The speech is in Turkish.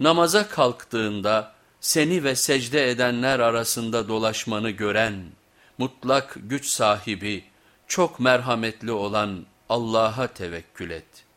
Namaza kalktığında seni ve secde edenler arasında dolaşmanı gören, mutlak güç sahibi, çok merhametli olan Allah'a tevekkül et.''